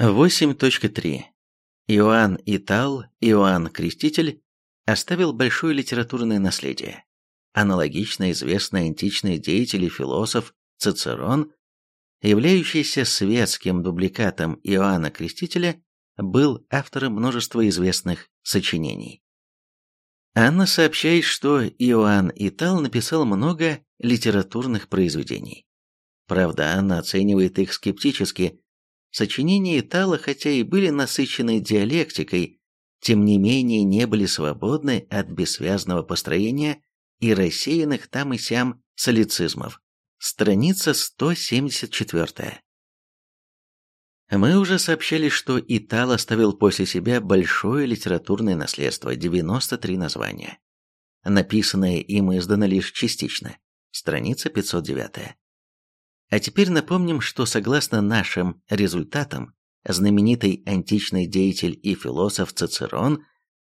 8.3. Иоанн Итал, Иоанн Креститель оставил большое литературное наследие. Аналогично известный античный деятель и философ Цицерон, являющийся светским дубликатом Иоанна Крестителя, был автором множества известных сочинений. Анна сообщает, что Иоанн Итал написал много литературных произведений. Правда, Анна оценивает их скептически, Сочинения Итала, хотя и были насыщены диалектикой, тем не менее не были свободны от бессвязного построения и рассеянных там и сям солицизмов. Страница 174. Мы уже сообщали, что Итал оставил после себя большое литературное наследство, 93 названия. Написанное им издано лишь частично. Страница 509. А теперь напомним, что согласно нашим результатам, знаменитый античный деятель и философ Цицерон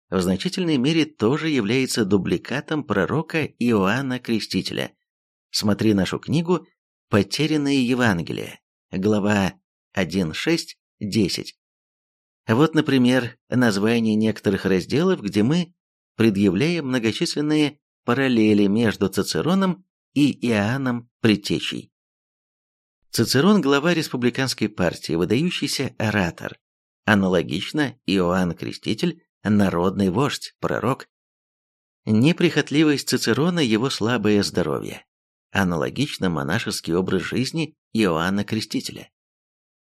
в значительной мере тоже является дубликатом пророка Иоанна Крестителя. Смотри нашу книгу «Потерянные Евангелия», глава 1.6.10. Вот, например, название некоторых разделов, где мы предъявляем многочисленные параллели между Цицероном и Иоанном Предтечей. Цицерон – глава республиканской партии, выдающийся оратор. Аналогично Иоанн Креститель – народный вождь, пророк. Неприхотливость Цицерона – его слабое здоровье. Аналогично монашеский образ жизни Иоанна Крестителя.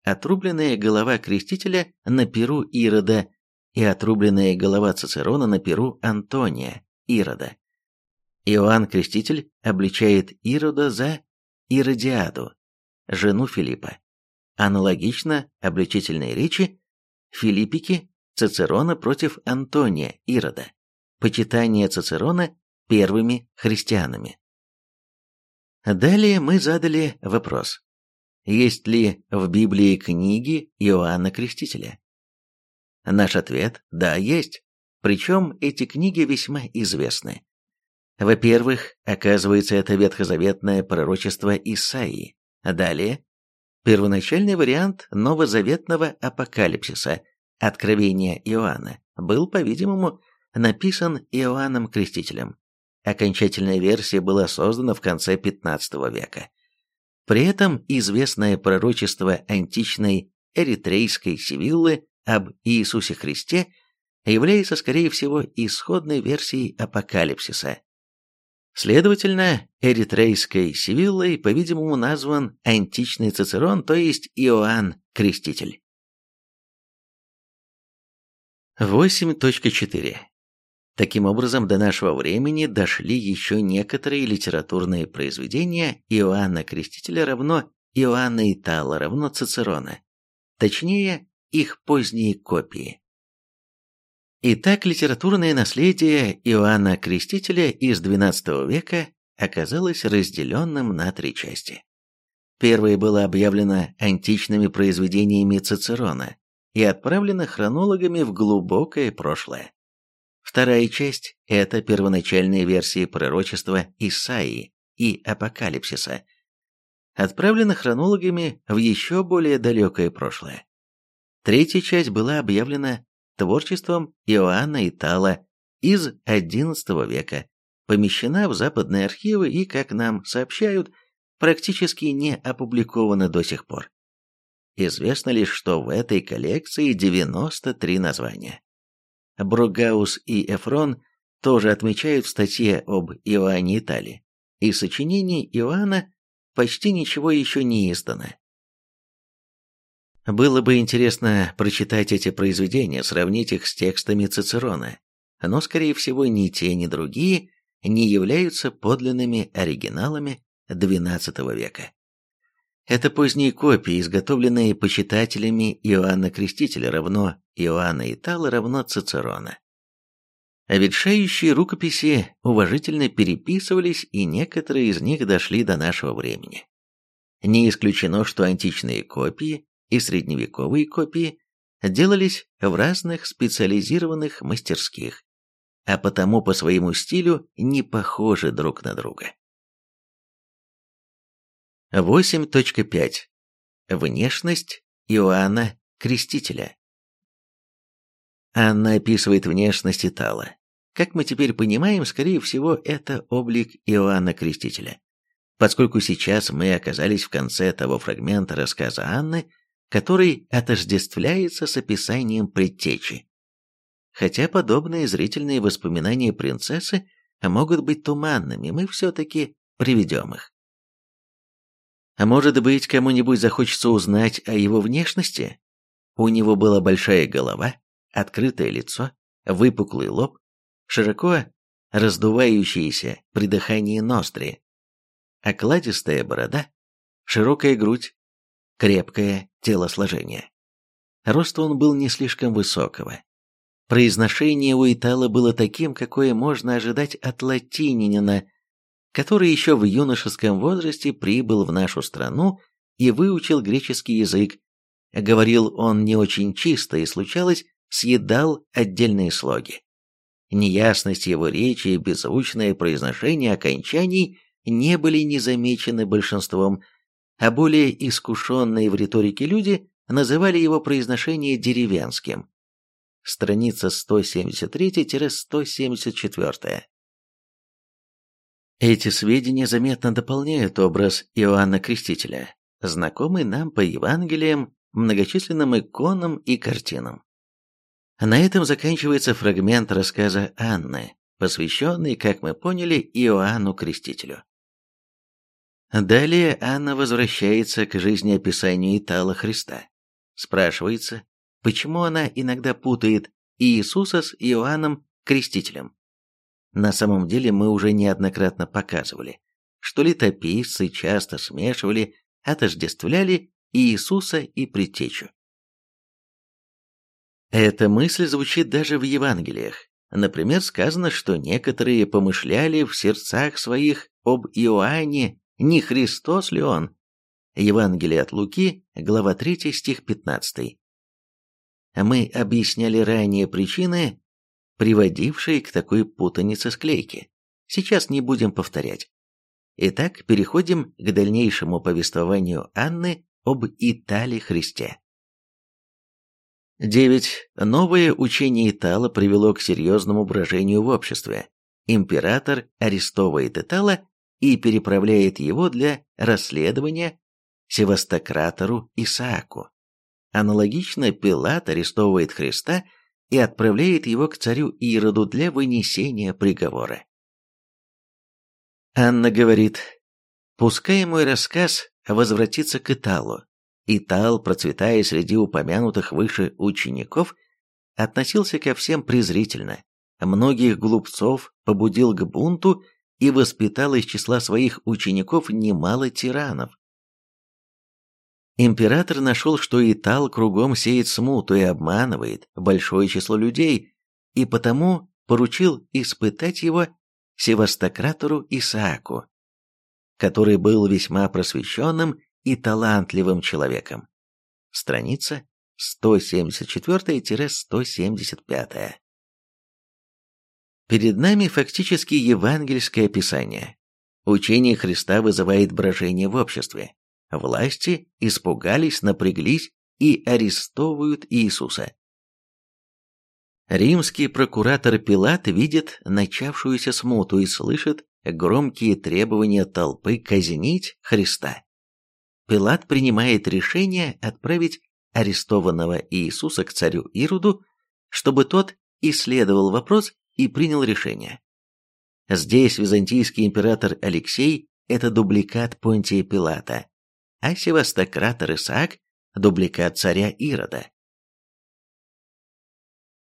Отрубленная голова Крестителя на перу Ирода и отрубленная голова Цицерона на перу Антония, Ирода. Иоанн Креститель обличает Ирода за Иродиаду, жену Филиппа. Аналогично обличительной речи Филиппики Цицерона против Антония Ирода. Почитание Цицерона первыми христианами. Далее мы задали вопрос. Есть ли в Библии книги Иоанна Крестителя? Наш ответ – да, есть. Причем эти книги весьма известны. Во-первых, оказывается, это ветхозаветное пророчество Исаии. Далее, первоначальный вариант новозаветного апокалипсиса, Откровения Иоанна, был, по-видимому, написан Иоанном Крестителем. Окончательная версия была создана в конце XV века. При этом известное пророчество античной эритрейской Сивиллы об Иисусе Христе является, скорее всего, исходной версией апокалипсиса, Следовательно, эритрейской Сивиллой, по-видимому, назван античный Цицерон, то есть Иоанн Креститель. 8.4. Таким образом, до нашего времени дошли еще некоторые литературные произведения Иоанна Крестителя равно Иоанна Итала равно Цицерона, точнее, их поздние копии. Итак, литературное наследие Иоанна Крестителя из XII века оказалось разделенным на три части. Первая была объявлена античными произведениями Цицерона и отправлена хронологами в глубокое прошлое. Вторая часть – это первоначальные версии пророчества Исаии и Апокалипсиса, отправлена хронологами в еще более далекое прошлое. Третья часть была объявлена творчеством Иоанна Итала из XI века, помещена в западные архивы и, как нам сообщают, практически не опубликована до сих пор. Известно лишь, что в этой коллекции 93 названия. Бругаус и Эфрон тоже отмечают в статье об Иоанне Италии. Из сочинений Иоанна почти ничего еще не издано. Было бы интересно прочитать эти произведения, сравнить их с текстами Цицерона, но, скорее всего, ни те, ни другие не являются подлинными оригиналами XII века. Это поздние копии, изготовленные почитателями Иоанна Крестителя равно Иоанна Итала равно Цицерона. А ветшающие рукописи уважительно переписывались, и некоторые из них дошли до нашего времени. Не исключено, что античные копии и средневековые копии делались в разных специализированных мастерских, а потому по своему стилю не похожи друг на друга. 8.5. Внешность Иоанна Крестителя. Анна описывает внешность Итала. Как мы теперь понимаем, скорее всего, это облик Иоанна Крестителя. Поскольку сейчас мы оказались в конце того фрагмента рассказа Анны, который отождествляется с описанием предтечи. Хотя подобные зрительные воспоминания принцессы могут быть туманными, мы все-таки приведем их. А может быть, кому-нибудь захочется узнать о его внешности? У него была большая голова, открытое лицо, выпуклый лоб, широко раздувающиеся при дыхании ноздри, окладистая борода, широкая грудь, крепкое телосложение. Рост он был не слишком высокого. Произношение у Итала было таким, какое можно ожидать от латининина, который еще в юношеском возрасте прибыл в нашу страну и выучил греческий язык. Говорил он не очень чисто и, случалось, съедал отдельные слоги. Неясность его речи и беззвучное произношение окончаний не были незамечены большинством, а более искушенные в риторике люди называли его произношение деревенским. Страница 173-174. Эти сведения заметно дополняют образ Иоанна Крестителя, знакомый нам по Евангелиям, многочисленным иконам и картинам. На этом заканчивается фрагмент рассказа Анны, посвященный, как мы поняли, Иоанну Крестителю. Далее Анна возвращается к жизнеописанию Итала Христа. Спрашивается, почему она иногда путает Иисуса с Иоанном Крестителем. На самом деле мы уже неоднократно показывали, что летописцы часто смешивали, отождествляли Иисуса и Предтечу. Эта мысль звучит даже в Евангелиях. Например, сказано, что некоторые помышляли в сердцах своих об Иоанне не Христос ли он? Евангелие от Луки, глава 3, стих 15. Мы объясняли ранее причины, приводившие к такой путанице склейки. Сейчас не будем повторять. Итак, переходим к дальнейшему повествованию Анны об Итале Христе. 9. Новое учение Итала привело к серьезному брожению в обществе. Император арестовывает Итала и переправляет его для расследования Севастократору Исааку. Аналогично Пилат арестовывает Христа и отправляет его к царю Ироду для вынесения приговора. Анна говорит, «Пускай мой рассказ возвратится к Италу». Итал, процветая среди упомянутых выше учеников, относился ко всем презрительно, многих глупцов побудил к бунту и воспитал из числа своих учеников немало тиранов. Император нашел, что Итал кругом сеет смуту и обманывает большое число людей, и потому поручил испытать его Севастократору Исааку, который был весьма просвещенным и талантливым человеком. Страница 174-175. Перед нами фактически евангельское описание. Учение Христа вызывает брожение в обществе. Власти испугались, напряглись и арестовывают Иисуса. Римский прокуратор Пилат видит начавшуюся смуту и слышит громкие требования толпы казнить Христа. Пилат принимает решение отправить арестованного Иисуса к царю Ироду, чтобы тот исследовал вопрос и принял решение. Здесь византийский император Алексей – это дубликат Понтия Пилата, а севастократор Исаак – дубликат царя Ирода.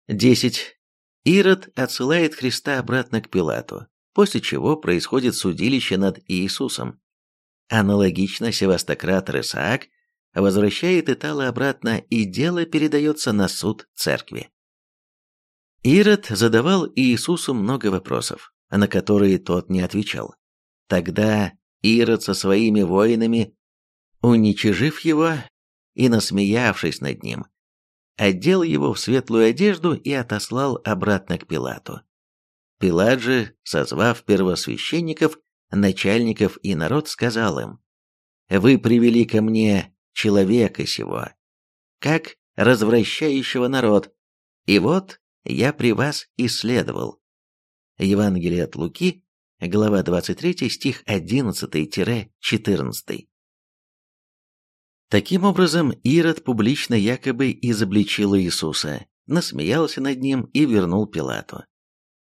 10. Ирод отсылает Христа обратно к Пилату, после чего происходит судилище над Иисусом. Аналогично севастократор Исаак возвращает Итала обратно, и дело передается на суд церкви. Ирод задавал Иисусу много вопросов, на которые тот не отвечал. Тогда Ирод со своими воинами, уничижив его и насмеявшись над ним, одел его в светлую одежду и отослал обратно к Пилату. Пилат же, созвав первосвященников, начальников и народ, сказал им, «Вы привели ко мне человека сего. Как развращающего народ. И вот я при вас исследовал». Евангелие от Луки, глава 23, стих 11-14. Таким образом, Ирод публично якобы изобличил Иисуса, насмеялся над ним и вернул Пилату.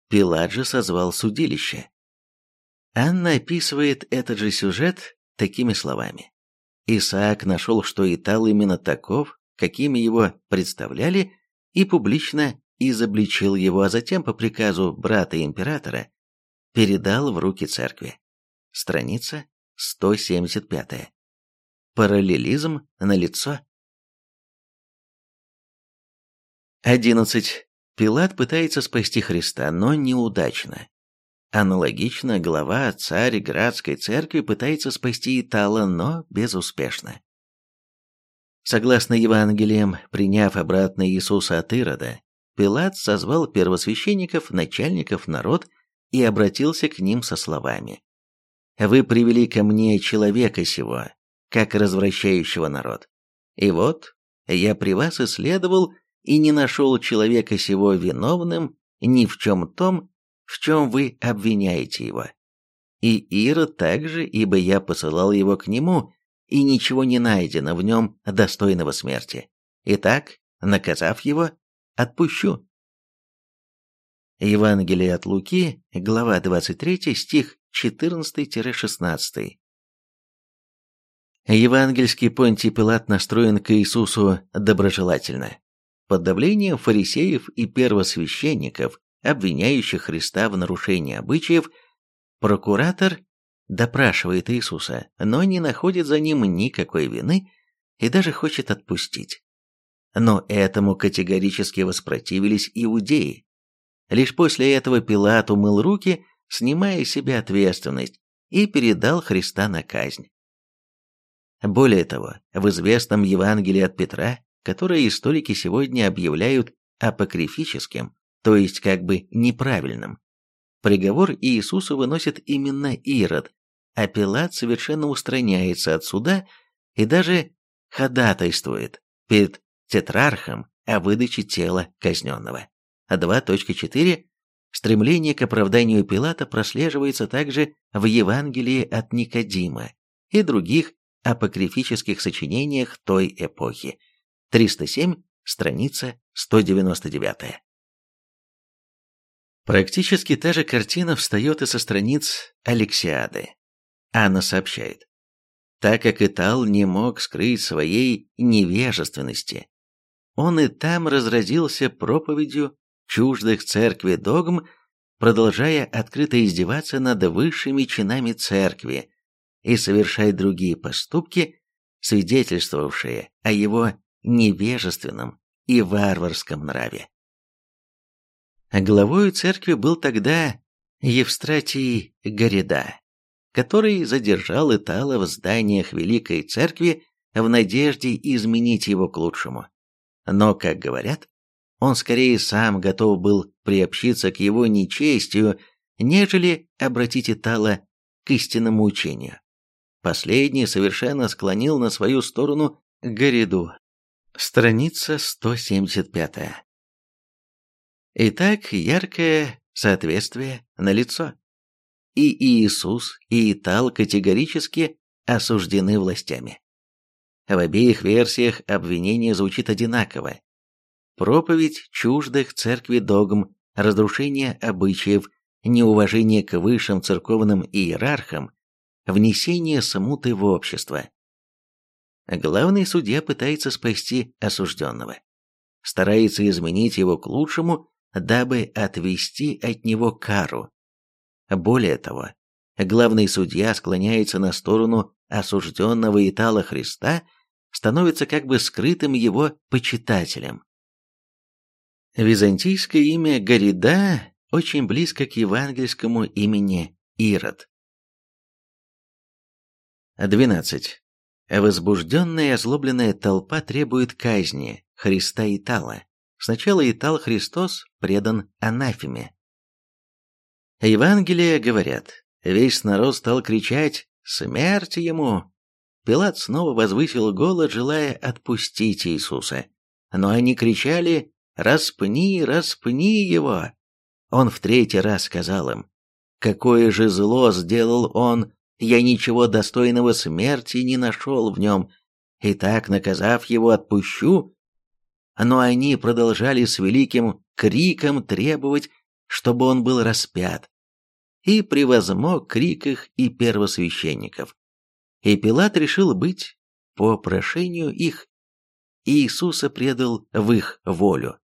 Пилат же созвал судилище. Анна описывает этот же сюжет такими словами. Исаак нашел, что Итал именно таков, какими его представляли, и публично изобличил его, а затем по приказу брата императора передал в руки церкви. Страница 175. Параллелизм на лицо. 11. Пилат пытается спасти Христа, но неудачно. Аналогично глава Царь-Градской церкви пытается спасти Итала, но безуспешно. Согласно Евангелиям, приняв обратно Иисуса от Ирода, Пилат созвал первосвященников, начальников народ и обратился к ним со словами. «Вы привели ко мне человека сего, как развращающего народ. И вот, я при вас исследовал и не нашел человека сего виновным ни в чем том, в чем вы обвиняете его. И Ирод также, ибо я посылал его к нему, и ничего не найдено в нем достойного смерти. Итак, наказав его, отпущу. Евангелие от Луки, глава 23, стих 14-16. Евангельский Понтий Пилат настроен к Иисусу доброжелательно. Под давлением фарисеев и первосвященников, обвиняющих Христа в нарушении обычаев, прокуратор допрашивает Иисуса, но не находит за ним никакой вины и даже хочет отпустить. Но этому категорически воспротивились иудеи. Лишь после этого Пилат умыл руки, снимая с себя ответственность, и передал Христа на казнь. Более того, в известном Евангелии от Петра, которое историки сегодня объявляют апокрифическим, то есть как бы неправильным, приговор Иисусу выносит именно Ирод, а Пилат совершенно устраняется от суда и даже ходатайствует перед тетрархом о выдаче тела казненного. 2.4. Стремление к оправданию Пилата прослеживается также в Евангелии от Никодима и других апокрифических сочинениях той эпохи. 307, страница 199. Практически та же картина встает и со страниц Алексиады. Анна сообщает. Так как Итал не мог скрыть своей невежественности, он и там разразился проповедью чуждых церкви догм, продолжая открыто издеваться над высшими чинами церкви, и совершать другие поступки, свидетельствовавшие о его невежественном и варварском нраве. Главою церкви был тогда Евстратий Горида, который задержал Итала в зданиях Великой Церкви в надежде изменить его к лучшему. Но, как говорят, он скорее сам готов был приобщиться к его нечестию, нежели обратить Итала к истинному учению. Последний совершенно склонил на свою сторону Гориду. Страница 175. Итак, яркое соответствие налицо. И Иисус, и Итал категорически осуждены властями. В обеих версиях обвинение звучит одинаково. Проповедь чуждых церкви догм, разрушение обычаев, неуважение к высшим церковным иерархам внесение смуты в общество. Главный судья пытается спасти осужденного, старается изменить его к лучшему, дабы отвести от него кару. Более того, главный судья склоняется на сторону осужденного Итала Христа, становится как бы скрытым его почитателем. Византийское имя Горида очень близко к евангельскому имени Ирод. 12. Возбужденная и озлобленная толпа требует казни Христа Итала. Сначала Итал Христос предан анафеме. Евангелия говорят, весь народ стал кричать «Смерть ему!». Пилат снова возвысил голос, желая отпустить Иисуса. но они кричали «Распни, распни его!». Он в третий раз сказал им «Какое же зло сделал он, я ничего достойного смерти не нашел в нем, и так, наказав его, отпущу». Но они продолжали с великим криком требовать, чтобы он был распят, и превозмог крик их и первосвященников. И Пилат решил быть по прошению их, Иисуса предал в их волю.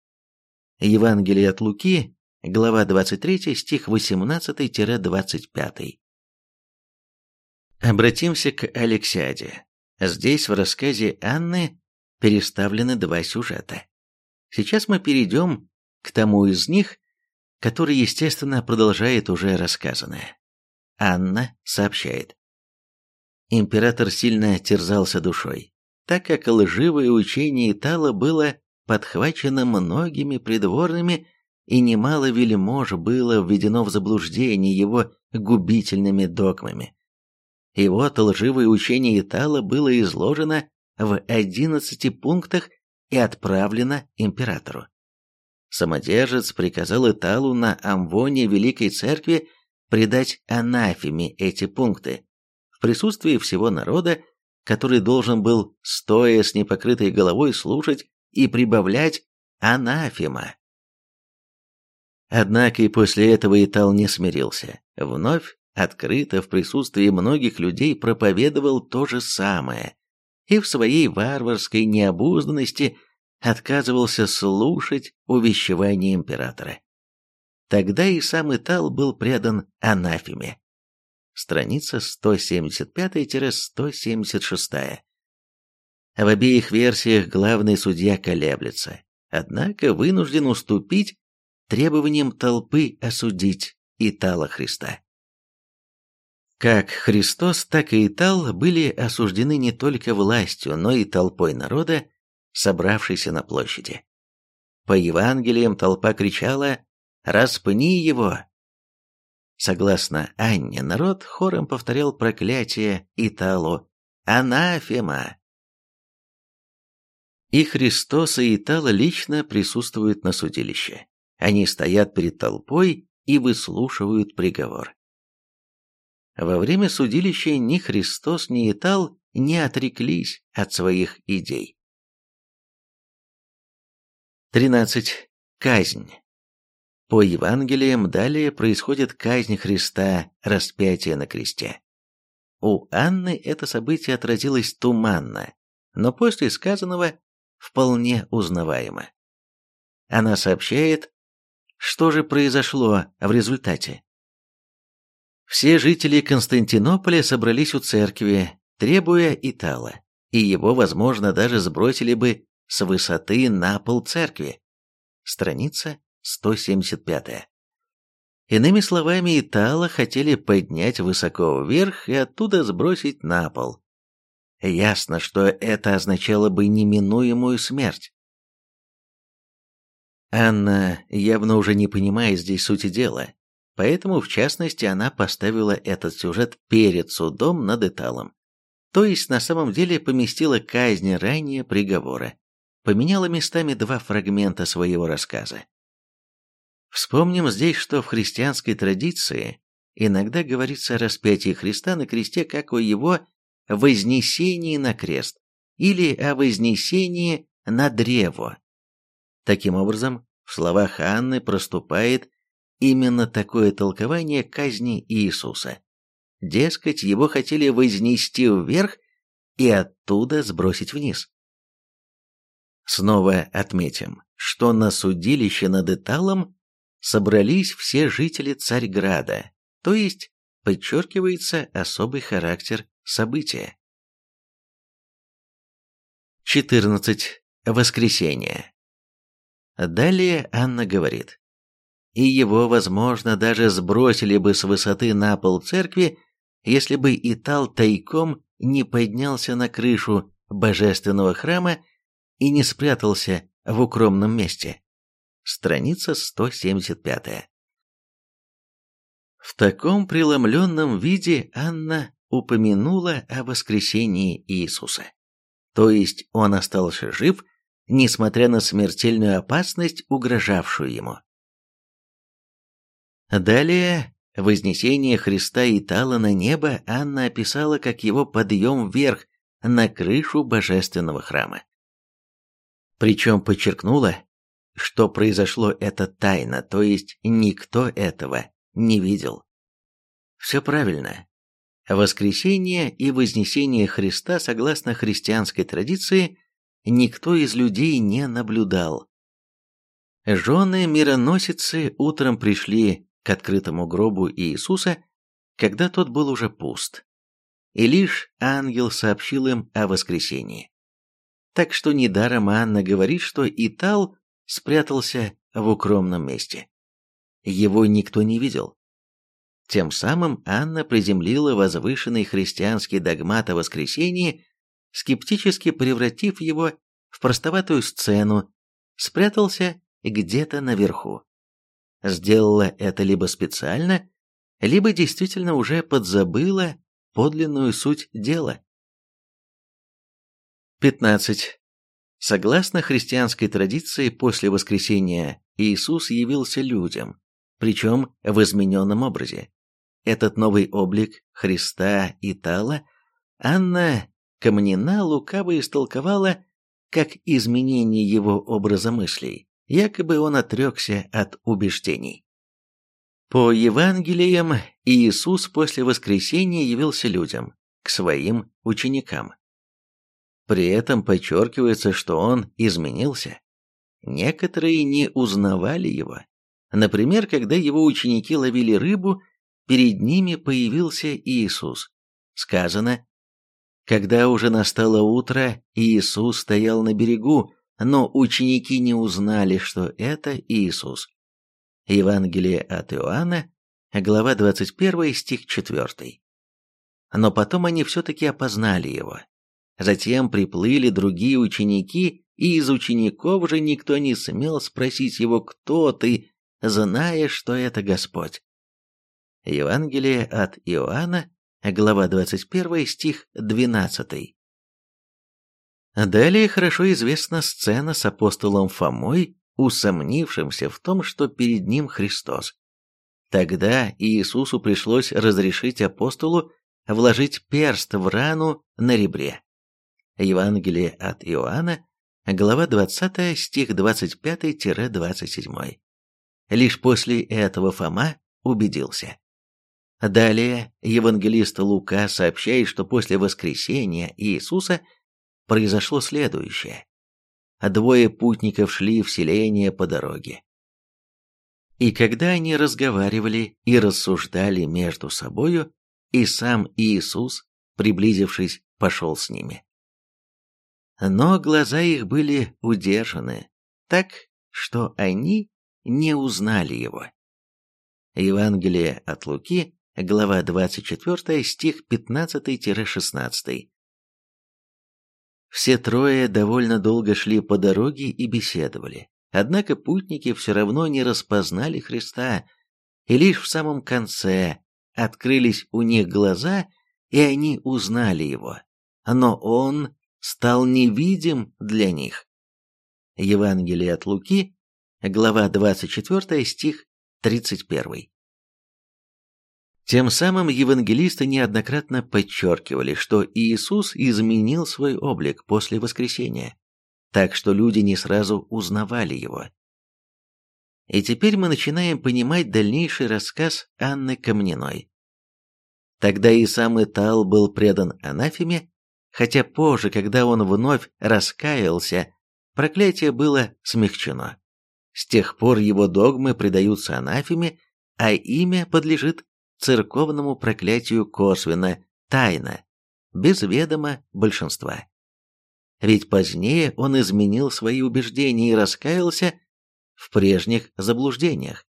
Евангелие от Луки, глава 23, стих 18-25. Обратимся к Алексиаде. Здесь в рассказе Анны переставлены два сюжета. Сейчас мы перейдем к тому из них, который, естественно, продолжает уже рассказанное. Анна сообщает. Император сильно терзался душой, так как лживое учение Итала было подхвачено многими придворными, и немало вельмож было введено в заблуждение его губительными догмами. И вот лживое учение Итала было изложено в одиннадцати пунктах и отправлено императору. Самодержец приказал Италу на Амвоне Великой Церкви предать анафеме эти пункты, в присутствии всего народа, который должен был, стоя с непокрытой головой, слушать и прибавлять анафема. Однако и после этого Итал не смирился. Вновь, открыто, в присутствии многих людей проповедовал то же самое, и в своей варварской необузданности – отказывался слушать увещевания императора. Тогда и сам Итал был предан анафеме. Страница 175-176. В обеих версиях главный судья колеблется, однако вынужден уступить требованиям толпы осудить Итала Христа. Как Христос, так и Итал были осуждены не только властью, но и толпой народа, собравшейся на площади. По Евангелиям толпа кричала «Распни его!». Согласно Анне, народ хором повторял проклятие Италу «Анафема!». И Христос и Итала лично присутствуют на судилище. Они стоят перед толпой и выслушивают приговор. Во время судилища ни Христос, ни Итал не отреклись от своих идей. 13. Казнь. По Евангелиям далее происходит казнь Христа, распятие на кресте. У Анны это событие отразилось туманно, но после сказанного вполне узнаваемо. Она сообщает, что же произошло в результате. Все жители Константинополя собрались у церкви, требуя Итала, и его, возможно, даже сбросили бы с высоты на пол церкви. Страница 175. Иными словами, Итала хотели поднять высоко вверх и оттуда сбросить на пол. Ясно, что это означало бы неминуемую смерть. Анна явно уже не понимает здесь сути дела, поэтому, в частности, она поставила этот сюжет перед судом над Италом, то есть на самом деле поместила казнь ранее приговора поменяла местами два фрагмента своего рассказа. Вспомним здесь, что в христианской традиции иногда говорится о распятии Христа на кресте как о его вознесении на крест или о вознесении на древо. Таким образом, в словах Анны проступает именно такое толкование казни Иисуса. Дескать, его хотели вознести вверх и оттуда сбросить вниз. Снова отметим, что на судилище над Италом собрались все жители Царьграда, то есть подчеркивается особый характер события. 14. Воскресенье. Далее Анна говорит, и его, возможно, даже сбросили бы с высоты на пол церкви, если бы Итал тайком не поднялся на крышу божественного храма и не спрятался в укромном месте. Страница 175. В таком преломленном виде Анна упомянула о воскресении Иисуса. То есть он остался жив, несмотря на смертельную опасность, угрожавшую ему. Далее, вознесение Христа Итала на небо Анна описала как его подъем вверх на крышу божественного храма. Причем подчеркнула, что произошло это тайно, то есть никто этого не видел. Все правильно. Воскресение и вознесение Христа, согласно христианской традиции, никто из людей не наблюдал. Жены-мироносицы утром пришли к открытому гробу Иисуса, когда тот был уже пуст. И лишь ангел сообщил им о воскресении. Так что недаром Анна говорит, что Итал спрятался в укромном месте. Его никто не видел. Тем самым Анна приземлила возвышенный христианский догмат о воскресении, скептически превратив его в простоватую сцену, спрятался где-то наверху. Сделала это либо специально, либо действительно уже подзабыла подлинную суть дела. 15. Согласно христианской традиции, после воскресения Иисус явился людям, причем в измененном образе. Этот новый облик Христа и Тала Анна Камнина лукаво истолковала как изменение его образа мыслей, якобы он отрекся от убеждений. По Евангелиям Иисус после воскресения явился людям, к своим ученикам. При этом подчеркивается, что он изменился. Некоторые не узнавали его. Например, когда его ученики ловили рыбу, перед ними появился Иисус. Сказано, когда уже настало утро, Иисус стоял на берегу, но ученики не узнали, что это Иисус. Евангелие от Иоанна, глава 21, стих 4. Но потом они все-таки опознали его. Затем приплыли другие ученики, и из учеников же никто не смел спросить его, кто ты, зная, что это Господь. Евангелие от Иоанна, глава 21, стих 12. Далее хорошо известна сцена с апостолом Фомой, усомнившимся в том, что перед ним Христос. Тогда Иисусу пришлось разрешить апостолу вложить перст в рану на ребре. Евангелие от Иоанна, глава 20, стих 25-27. Лишь после этого Фома убедился. Далее евангелист Лука сообщает, что после воскресения Иисуса произошло следующее. Двое путников шли в селение по дороге. И когда они разговаривали и рассуждали между собою, и сам Иисус, приблизившись, пошел с ними. Но глаза их были удержаны, так, что они не узнали его. Евангелие от Луки, глава 24, стих 15-16. Все трое довольно долго шли по дороге и беседовали. Однако путники все равно не распознали Христа, и лишь в самом конце открылись у них глаза, и они узнали его. Но он стал невидим для них. Евангелие от Луки, глава 24, стих 31. Тем самым евангелисты неоднократно подчеркивали, что Иисус изменил свой облик после воскресения, так что люди не сразу узнавали его. И теперь мы начинаем понимать дальнейший рассказ Анны Камниной. Тогда и сам Итал был предан анафеме, хотя позже, когда он вновь раскаялся, проклятие было смягчено. С тех пор его догмы предаются анафеме, а имя подлежит церковному проклятию косвенно, тайно, без ведома большинства. Ведь позднее он изменил свои убеждения и раскаялся в прежних заблуждениях.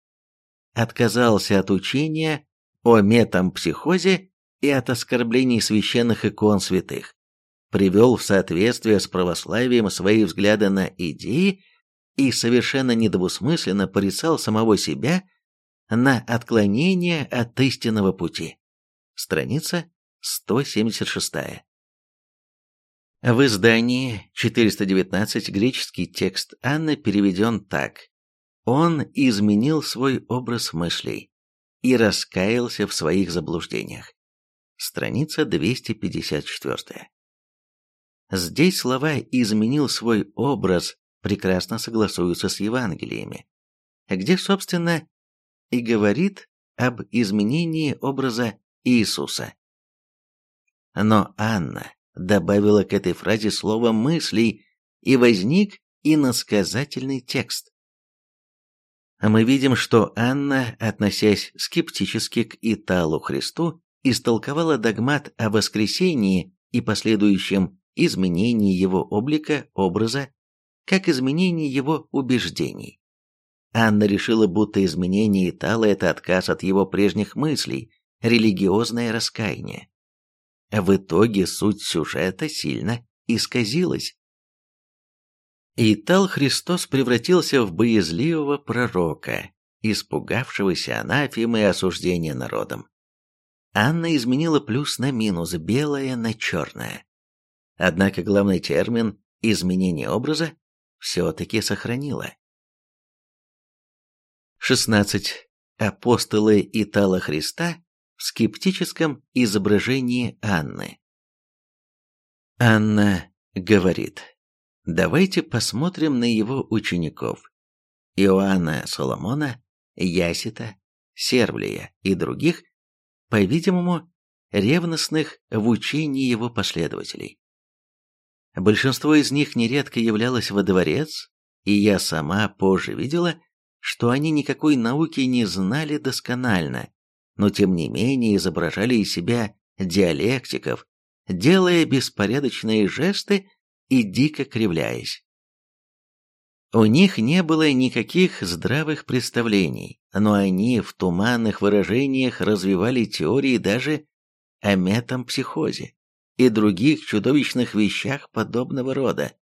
Отказался от учения о метампсихозе и от оскорблений священных икон святых. Привел в соответствие с православием свои взгляды на идеи и совершенно недвусмысленно порицал самого себя на отклонение от истинного пути. Страница 176. В издании 419 греческий текст Анны переведен так. Он изменил свой образ мыслей и раскаялся в своих заблуждениях. Страница 254. Здесь слова «изменил свой образ» прекрасно согласуются с Евангелиями, где, собственно, и говорит об изменении образа Иисуса. Но Анна добавила к этой фразе слово «мыслей», и возник иносказательный текст. Мы видим, что Анна, относясь скептически к Италу Христу, истолковала догмат о воскресении и последующем изменении его облика, образа, как изменение его убеждений. Анна решила, будто изменение Итала – это отказ от его прежних мыслей, религиозное раскаяние. В итоге суть сюжета сильно исказилась. Итал Христос превратился в боязливого пророка, испугавшегося анафемы и осуждения народом. Анна изменила плюс на минус, белое на черное. Однако главный термин «изменение образа» все-таки сохранила. 16. Апостолы Итала Христа в скептическом изображении Анны. Анна говорит, давайте посмотрим на его учеников. Иоанна Соломона, Ясита, Сервлия и других, по-видимому, ревностных в учении его последователей. Большинство из них нередко являлось во дворец, и я сама позже видела, что они никакой науки не знали досконально, но тем не менее изображали из себя диалектиков, делая беспорядочные жесты и дико кривляясь. У них не было никаких здравых представлений, но они в туманных выражениях развивали теории даже о метампсихозе и других чудовищных вещах подобного рода.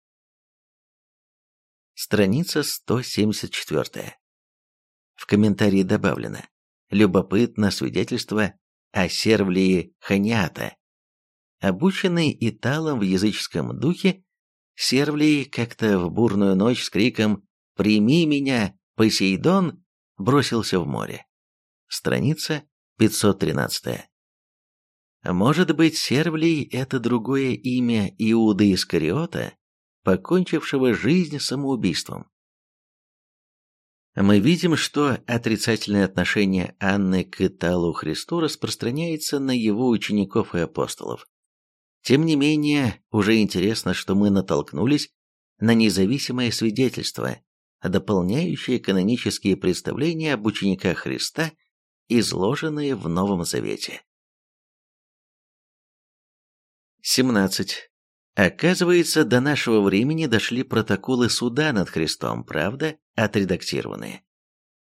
Страница 174. В комментарии добавлено любопытно свидетельство о Сервлии Ханиата. Обученный Италом в языческом духе, Сервлий как-то в бурную ночь с криком «Прими меня, Посейдон!» бросился в море. Страница 513. Может быть, Сервлий – это другое имя Иуда Искариота, покончившего жизнь самоубийством мы видим, что отрицательное отношение Анны к Италу Христу распространяется на его учеников и апостолов. Тем не менее, уже интересно, что мы натолкнулись на независимое свидетельство, дополняющее канонические представления об учениках Христа, изложенные в Новом Завете. 17. Оказывается, до нашего времени дошли протоколы суда над Христом, правда, отредактированные.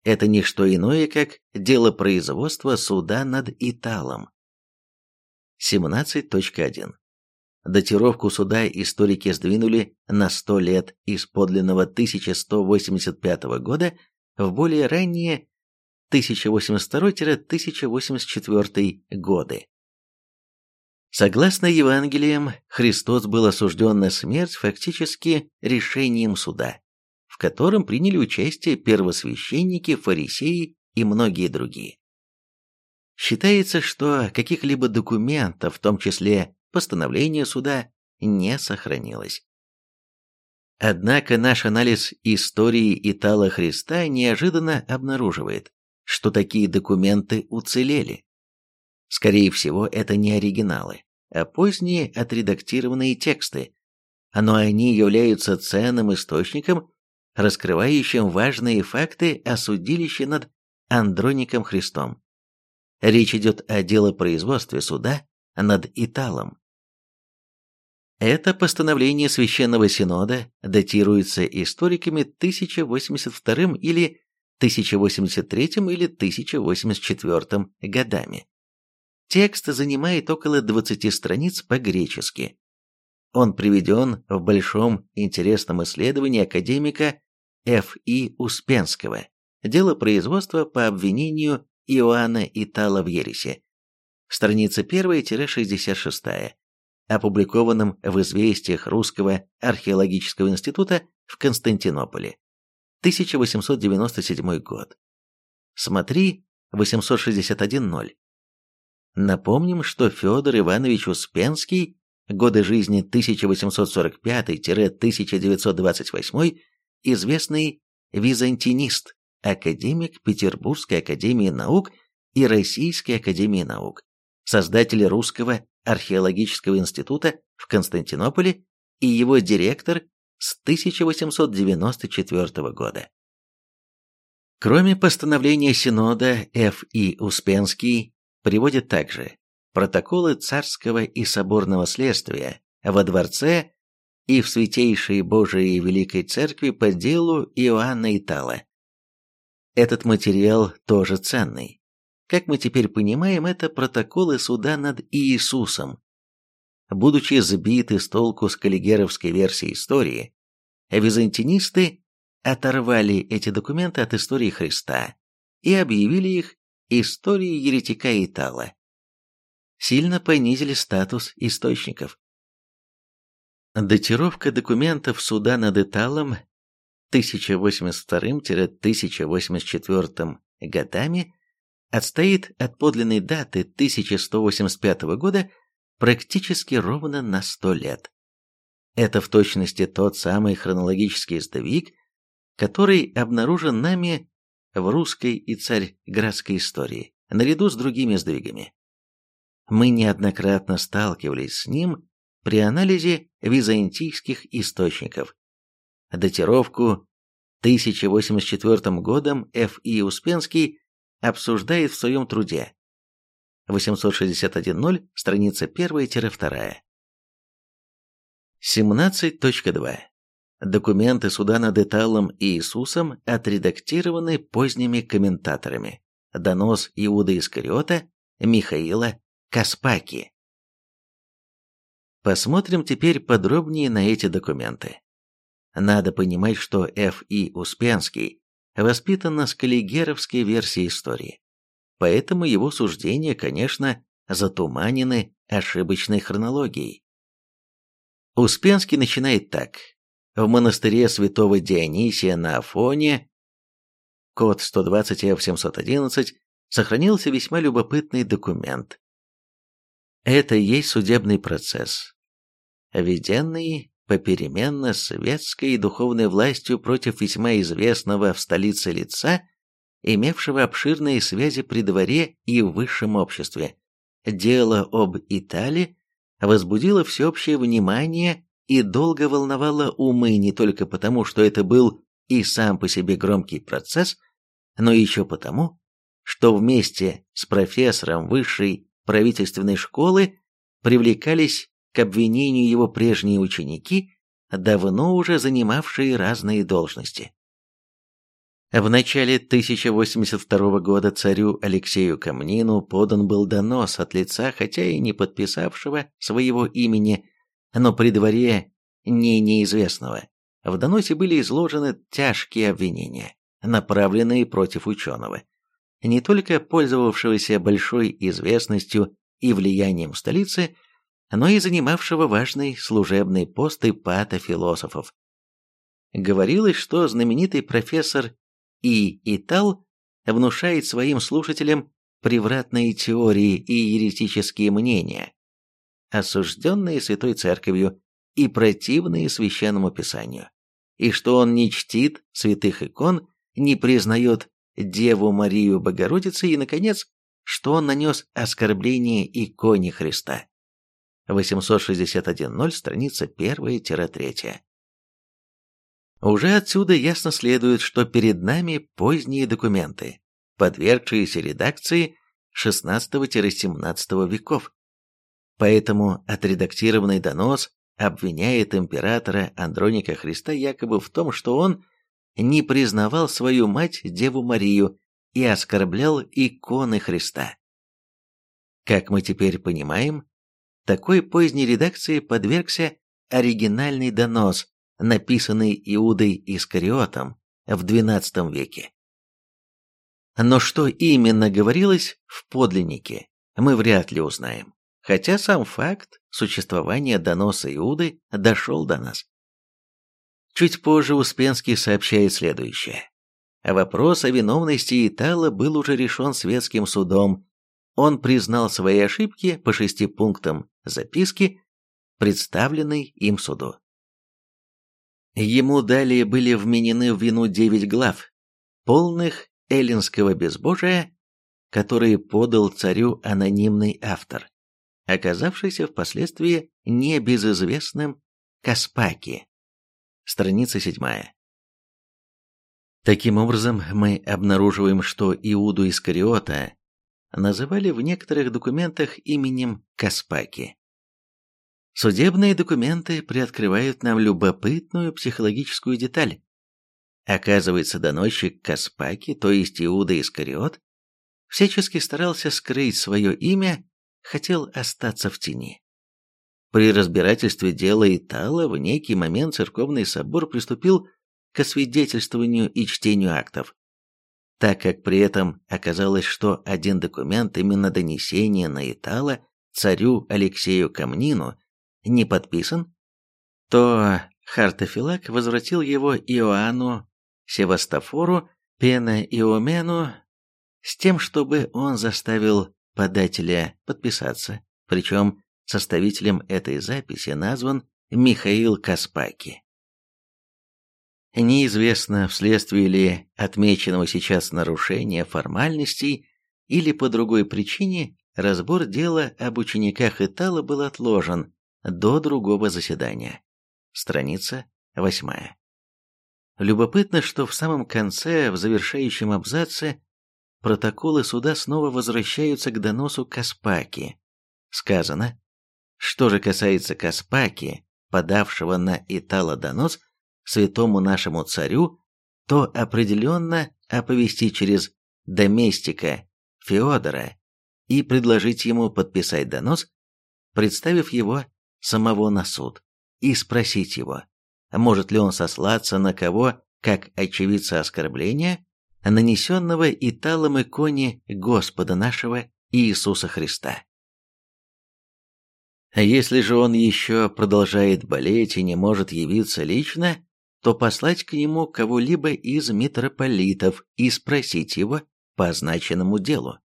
Это не что иное, как дело производства суда над Италом. 17.1. Датировку суда историки сдвинули на 100 лет из подлинного 1185 года в более ранние 1082-1084 годы. Согласно Евангелиям, Христос был осужден на смерть фактически решением суда, в котором приняли участие первосвященники, фарисеи и многие другие. Считается, что каких-либо документов, в том числе постановления суда, не сохранилось. Однако наш анализ истории Итала Христа неожиданно обнаруживает, что такие документы уцелели. Скорее всего, это не оригиналы, а поздние отредактированные тексты, но они являются ценным источником, раскрывающим важные факты о судилище над Андроником Христом. Речь идет о делопроизводстве суда над Италом. Это постановление Священного Синода датируется историками 1082 или 1083 или 1084 годами. Текст занимает около 20 страниц по-гречески. Он приведен в большом интересном исследовании академика Ф. И. Успенского «Дело производства по обвинению Иоанна Итала в ересе». Страница 1-66. опубликованном в «Известиях Русского археологического института» в Константинополе. 1897 год. Смотри 861.0. Напомним, что Федор Иванович Успенский, годы жизни 1845-1928, известный византинист, академик Петербургской академии наук и Российской академии наук, создатель Русского археологического института в Константинополе и его директор с 1894 года. Кроме постановления Синода, Ф. И. Успенский приводит также протоколы царского и соборного следствия во дворце и в Святейшей Божией Великой Церкви по делу Иоанна Итала. Этот материал тоже ценный. Как мы теперь понимаем, это протоколы суда над Иисусом. Будучи сбиты с толку с каллигеровской версией истории, византинисты оторвали эти документы от истории Христа и объявили их историей еретика Итала. Сильно понизили статус источников. Датировка документов суда над Италом 1082-1084 годами отстоит от подлинной даты 1185 года практически ровно на 100 лет. Это в точности тот самый хронологический сдвиг, который обнаружен нами в русской и царьградской истории, наряду с другими сдвигами. Мы неоднократно сталкивались с ним при анализе византийских источников. Датировку 1084 годом Ф. И. Успенский обсуждает в своем труде 861.0, страница 1-2. 17.2. Документы суда над Эталом и Иисусом отредактированы поздними комментаторами. Донос Иуда Искариота, Михаила Каспаки. Посмотрим теперь подробнее на эти документы. Надо понимать, что Ф. И. Успенский воспитан на скаллигеровской версии истории. Поэтому его суждения, конечно, затуманены ошибочной хронологией. Успенский начинает так. В монастыре святого Дионисия на Афоне, код 120F711, сохранился весьма любопытный документ. Это и есть судебный процесс, введенный попеременно светской и духовной властью против весьма известного в столице лица, имевшего обширные связи при дворе и в высшем обществе. Дело об Италии возбудило всеобщее внимание и долго волновало умы не только потому, что это был и сам по себе громкий процесс, но еще потому, что вместе с профессором высшей правительственной школы привлекались к обвинению его прежние ученики, давно уже занимавшие разные должности. В начале 1082 года царю Алексею Камнину подан был донос от лица, хотя и не подписавшего своего имени, но при дворе не неизвестного. В доносе были изложены тяжкие обвинения, направленные против ученого, не только пользовавшегося большой известностью и влиянием столицы, но и занимавшего важный служебный пост ипата философов. Говорилось, что знаменитый профессор И. Итал внушает своим слушателям превратные теории и еретические мнения, осужденные Святой Церковью и противные Священному Писанию, и что он не чтит святых икон, не признает Деву Марию Богородицей и, наконец, что он нанес оскорбление иконе Христа. 861.0, страница 1-3. Уже отсюда ясно следует, что перед нами поздние документы, подвергшиеся редакции XVI-XVII веков. Поэтому отредактированный донос обвиняет императора Андроника Христа якобы в том, что он не признавал свою мать Деву Марию и оскорблял иконы Христа. Как мы теперь понимаем, такой поздней редакции подвергся оригинальный донос, написанный Иудой Искариотом в XII веке. Но что именно говорилось в подлиннике, мы вряд ли узнаем. Хотя сам факт существования доноса Иуды дошел до нас. Чуть позже Успенский сообщает следующее. Вопрос о виновности Итала был уже решен светским судом. Он признал свои ошибки по шести пунктам записки, представленной им суду. Ему далее были вменены в вину девять глав, полных эллинского безбожия, которые подал царю анонимный автор, оказавшийся впоследствии небезызвестным Каспаки. Страница седьмая. Таким образом, мы обнаруживаем, что Иуду Искариота называли в некоторых документах именем Каспаки. Судебные документы приоткрывают нам любопытную психологическую деталь. Оказывается, доносчик Каспаки, то есть Иуда Искариот, всячески старался скрыть свое имя, хотел остаться в тени. При разбирательстве дела Итала в некий момент церковный собор приступил к освидетельствованию и чтению актов. Так как при этом оказалось, что один документ, именно донесение на Итала, царю Алексею Камнину, не подписан, то Хартофилак возвратил его Иоанну Севастофору Пена Иомену с тем, чтобы он заставил подателя подписаться, причем составителем этой записи назван Михаил Каспаки. Неизвестно, вследствие ли отмеченного сейчас нарушения формальностей или по другой причине, разбор дела об учениках Итала был отложен до другого заседания. Страница 8. Любопытно, что в самом конце, в завершающем абзаце, протоколы суда снова возвращаются к доносу Каспаки. Сказано, что же касается Каспаки, подавшего на Итала донос, святому нашему царю, то определенно оповести через доместика Феодора и предложить ему подписать донос, представив его самого на суд, и спросить его, может ли он сослаться на кого, как очевидца оскорбления, нанесенного Италом иконе Господа нашего Иисуса Христа. Если же он еще продолжает болеть и не может явиться лично, то послать к нему кого-либо из митрополитов и спросить его по означенному делу.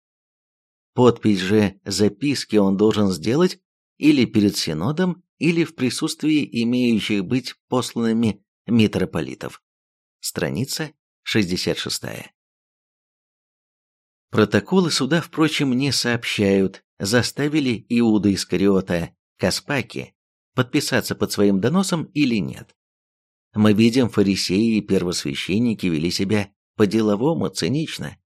Подпись же записки он должен сделать или перед синодом, или в присутствии имеющих быть посланными митрополитов. Страница 66. Протоколы суда, впрочем, не сообщают, заставили Иуда Искариота Каспаки подписаться под своим доносом или нет мы видим, фарисеи и первосвященники вели себя по-деловому цинично.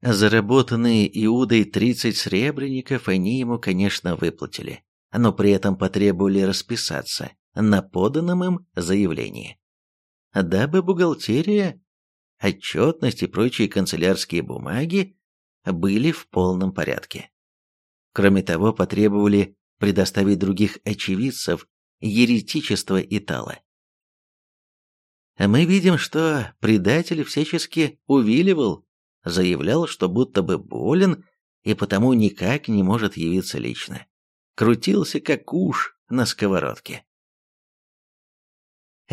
Заработанные Иудой 30 сребреников они ему, конечно, выплатили, но при этом потребовали расписаться на поданном им заявлении. Дабы бухгалтерия, отчетность и прочие канцелярские бумаги были в полном порядке. Кроме того, потребовали предоставить других очевидцев еретичества Итала. Мы видим, что предатель всячески увиливал, заявлял, что будто бы болен и потому никак не может явиться лично. Крутился как уж на сковородке.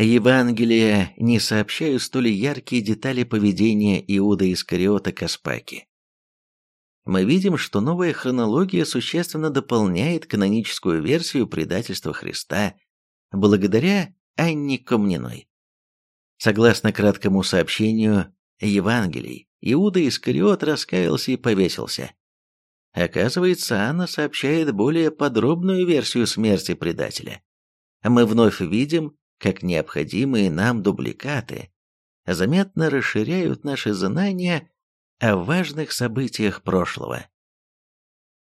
Евангелия не сообщают столь яркие детали поведения Иуда Искариота Каспаки. Мы видим, что новая хронология существенно дополняет каноническую версию предательства Христа благодаря Анне Комниной. Согласно краткому сообщению Евангелий, Иуда Искариот раскаялся и повесился. Оказывается, Анна сообщает более подробную версию смерти предателя. Мы вновь видим, как необходимые нам дубликаты заметно расширяют наши знания о важных событиях прошлого.